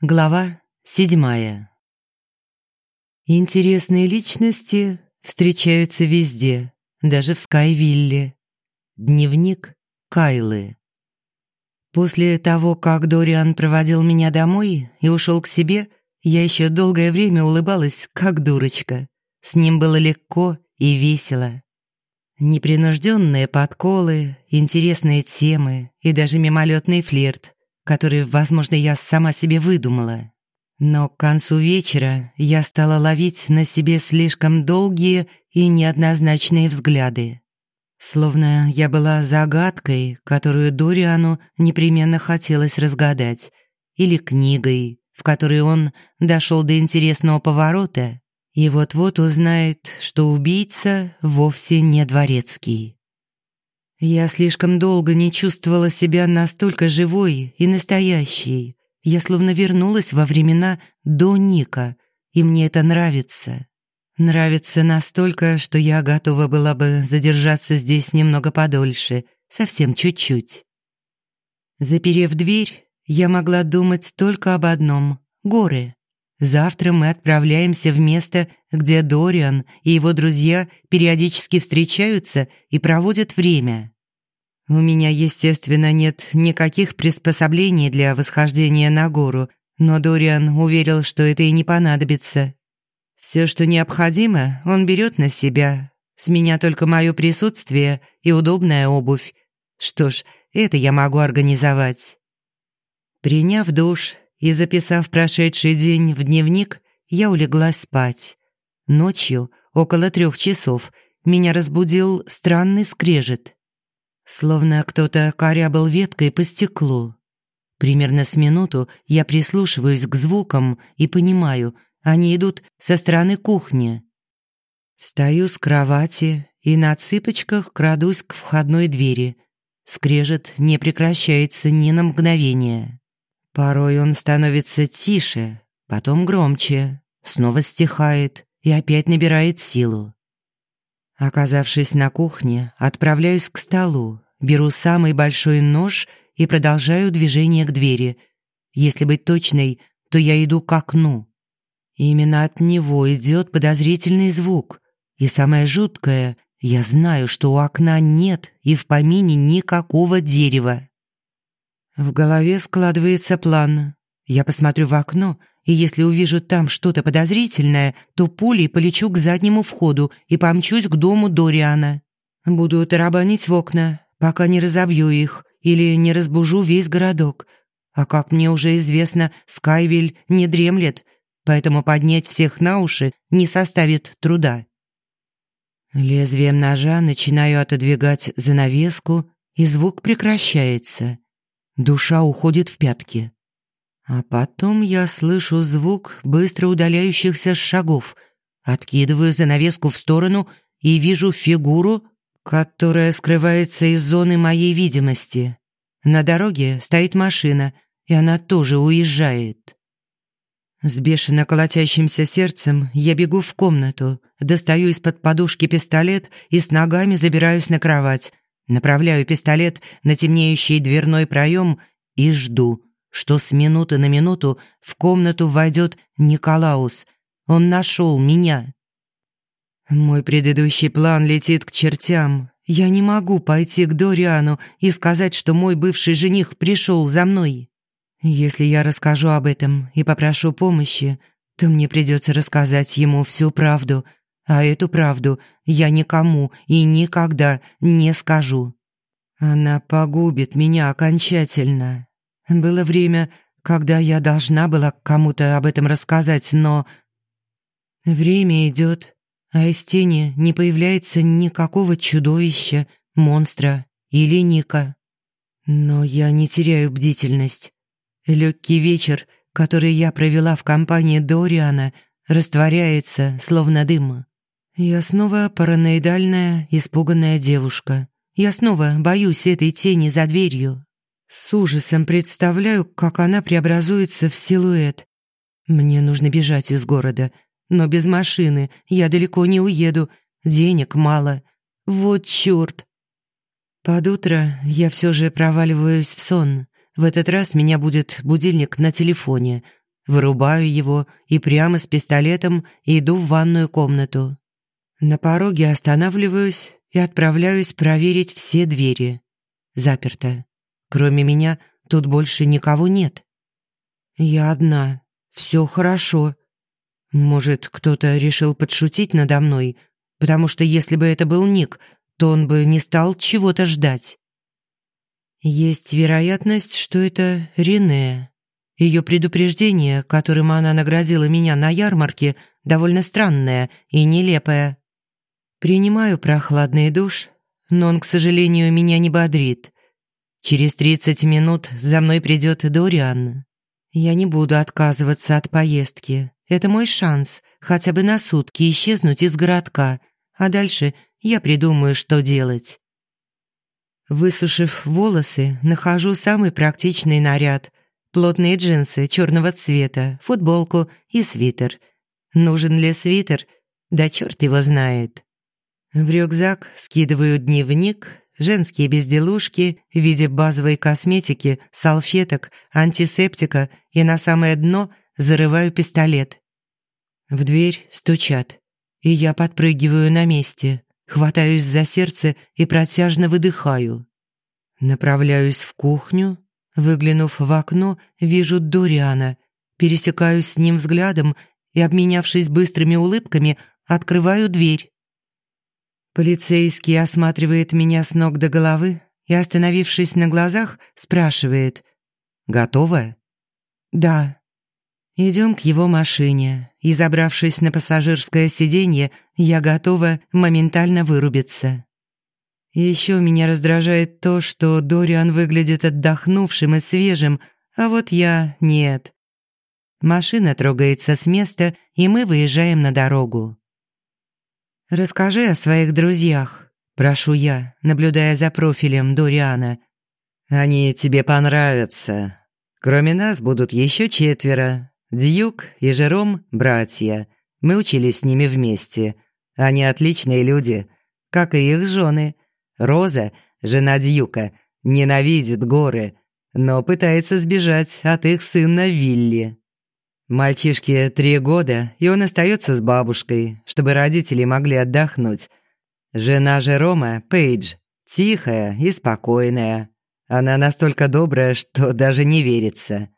Глава седьмая. Интересные личности встречаются везде, даже в Скайвилле. Дневник Кайлы. После того, как Дориан проводил меня домой и ушел к себе, я еще долгое время улыбалась, как дурочка. С ним было легко и весело. Непринужденные подколы, интересные темы и даже мимолетный флирт который, возможно, я сама себе выдумала. Но к концу вечера я стала ловить на себе слишком долгие и неоднозначные взгляды. Словно я была загадкой, которую Дориану непременно хотелось разгадать, или книгой, в которой он дошел до интересного поворота и вот-вот узнает, что убийца вовсе не дворецкий. Я слишком долго не чувствовала себя настолько живой и настоящей. Я словно вернулась во времена до Ника, и мне это нравится. Нравится настолько, что я готова была бы задержаться здесь немного подольше, совсем чуть-чуть. Заперев дверь, я могла думать только об одном — горы. Завтра мы отправляемся в место, где Дориан и его друзья периодически встречаются и проводят время. У меня, естественно, нет никаких приспособлений для восхождения на гору, но Дориан уверил, что это и не понадобится. Все, что необходимо, он берет на себя. С меня только мое присутствие и удобная обувь. Что ж, это я могу организовать. Приняв душ, и записав прошедший день в дневник, я улеглась спать. Ночью, около трех часов, меня разбудил странный скрежет. Словно кто-то корябал веткой по стеклу. Примерно с минуту я прислушиваюсь к звукам и понимаю, они идут со стороны кухни. Встаю с кровати и на цыпочках крадусь к входной двери. Скрежет не прекращается ни на мгновение. Порой он становится тише, потом громче, снова стихает и опять набирает силу. Оказавшись на кухне, отправляюсь к столу, беру самый большой нож и продолжаю движение к двери. Если быть точной, то я иду к окну. Именно от него идет подозрительный звук. И самое жуткое, я знаю, что у окна нет и в помине никакого дерева. В голове складывается план. Я посмотрю в окно, и если увижу там что-то подозрительное, то пулей полечу к заднему входу и помчусь к дому Дориана. Буду тарабанить в окна, пока не разобью их или не разбужу весь городок. А как мне уже известно, Скайвиль не дремлет, поэтому поднять всех на уши не составит труда. Лезвием ножа начинаю отодвигать занавеску, и звук прекращается. Душа уходит в пятки. А потом я слышу звук быстро удаляющихся шагов, откидываю занавеску в сторону и вижу фигуру, которая скрывается из зоны моей видимости. На дороге стоит машина, и она тоже уезжает. С бешено колотящимся сердцем я бегу в комнату, достаю из-под подушки пистолет и с ногами забираюсь на кровать, Направляю пистолет на темнеющий дверной проем и жду, что с минуты на минуту в комнату войдет Николаус. Он нашел меня. Мой предыдущий план летит к чертям. Я не могу пойти к Дориану и сказать, что мой бывший жених пришел за мной. Если я расскажу об этом и попрошу помощи, то мне придется рассказать ему всю правду — а эту правду я никому и никогда не скажу. Она погубит меня окончательно. Было время, когда я должна была кому-то об этом рассказать, но... Время идет, а из тени не появляется никакого чудовища, монстра или Ника. Но я не теряю бдительность. Легкий вечер, который я провела в компании Дориана, растворяется, словно дым. Я снова параноидальная, испуганная девушка. Я снова боюсь этой тени за дверью. С ужасом представляю, как она преобразуется в силуэт. Мне нужно бежать из города, но без машины я далеко не уеду, денег мало. Вот чёрт. Под утро я все же проваливаюсь в сон. В этот раз меня будет будильник на телефоне. вырубаю его и прямо с пистолетом иду в ванную комнату. На пороге останавливаюсь и отправляюсь проверить все двери. Заперто. Кроме меня тут больше никого нет. Я одна. Все хорошо. Может, кто-то решил подшутить надо мной, потому что если бы это был Ник, то он бы не стал чего-то ждать. Есть вероятность, что это Рене. Ее предупреждение, которым она наградила меня на ярмарке, довольно странное и нелепое. Принимаю прохладный душ, но он, к сожалению, меня не бодрит. Через тридцать минут за мной придет Дориан. Я не буду отказываться от поездки. Это мой шанс хотя бы на сутки исчезнуть из городка, а дальше я придумаю, что делать. Высушив волосы, нахожу самый практичный наряд. Плотные джинсы черного цвета, футболку и свитер. Нужен ли свитер? Да черт его знает. В рюкзак скидываю дневник, женские безделушки в виде базовой косметики, салфеток, антисептика и на самое дно зарываю пистолет. В дверь стучат, и я подпрыгиваю на месте, хватаюсь за сердце и протяжно выдыхаю. Направляюсь в кухню, выглянув в окно, вижу Дориана, пересекаюсь с ним взглядом и, обменявшись быстрыми улыбками, открываю дверь. Полицейский осматривает меня с ног до головы и, остановившись на глазах, спрашивает «Готова?» «Да». Идем к его машине, и, забравшись на пассажирское сиденье, я готова моментально вырубиться. Еще меня раздражает то, что Дориан выглядит отдохнувшим и свежим, а вот я нет. Машина трогается с места, и мы выезжаем на дорогу. «Расскажи о своих друзьях», – прошу я, наблюдая за профилем Дориана. «Они тебе понравятся. Кроме нас будут еще четверо. Дьюк и Жером – братья. Мы учились с ними вместе. Они отличные люди, как и их жены. Роза, жена Дьюка, ненавидит горы, но пытается сбежать от их сына Вилли. Мальчишке три года, и он остается с бабушкой, чтобы родители могли отдохнуть. Жена Жерома, Пейдж, тихая и спокойная. Она настолько добрая, что даже не верится.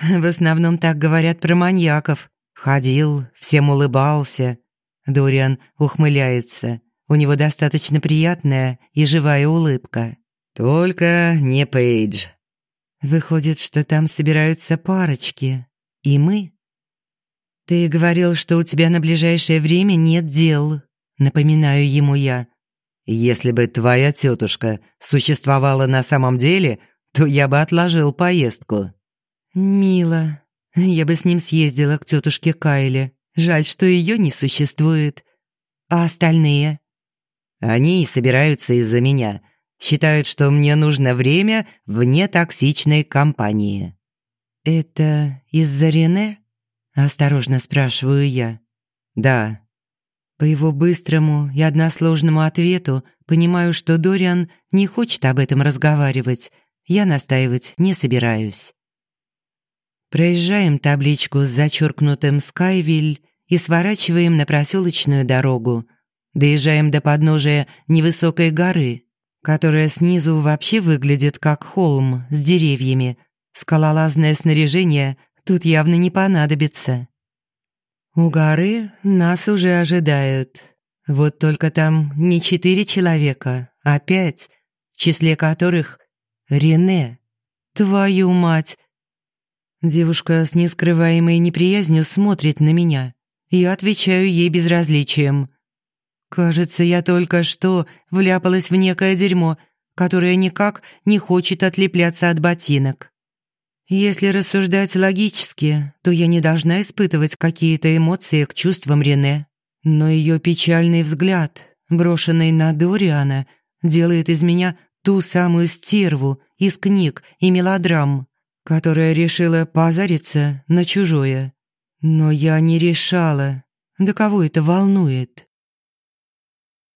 В основном так говорят про маньяков. Ходил, всем улыбался. Дориан ухмыляется. У него достаточно приятная и живая улыбка. Только не Пейдж. Выходит, что там собираются парочки. И мы? Ты говорил, что у тебя на ближайшее время нет дел, напоминаю ему я. Если бы твоя тетушка существовала на самом деле, то я бы отложил поездку. Мило. Я бы с ним съездила к тетушке Кайле. Жаль, что ее не существует. А остальные? Они и собираются из-за меня. Считают, что мне нужно время вне токсичной компании. «Это из-за Рене?» – осторожно спрашиваю я. «Да». По его быстрому и односложному ответу понимаю, что Дориан не хочет об этом разговаривать. Я настаивать не собираюсь. Проезжаем табличку с зачеркнутым «Скайвиль» и сворачиваем на проселочную дорогу. Доезжаем до подножия невысокой горы, которая снизу вообще выглядит как холм с деревьями – Скалолазное снаряжение тут явно не понадобится. У горы нас уже ожидают. Вот только там не четыре человека, а пять, в числе которых Рене. Твою мать! Девушка с нескрываемой неприязнью смотрит на меня. Я отвечаю ей безразличием. Кажется, я только что вляпалась в некое дерьмо, которое никак не хочет отлепляться от ботинок. Если рассуждать логически, то я не должна испытывать какие-то эмоции к чувствам Рене. Но ее печальный взгляд, брошенный на Дориана, делает из меня ту самую стерву из книг и мелодрам, которая решила позариться на чужое. Но я не решала. Да кого это волнует?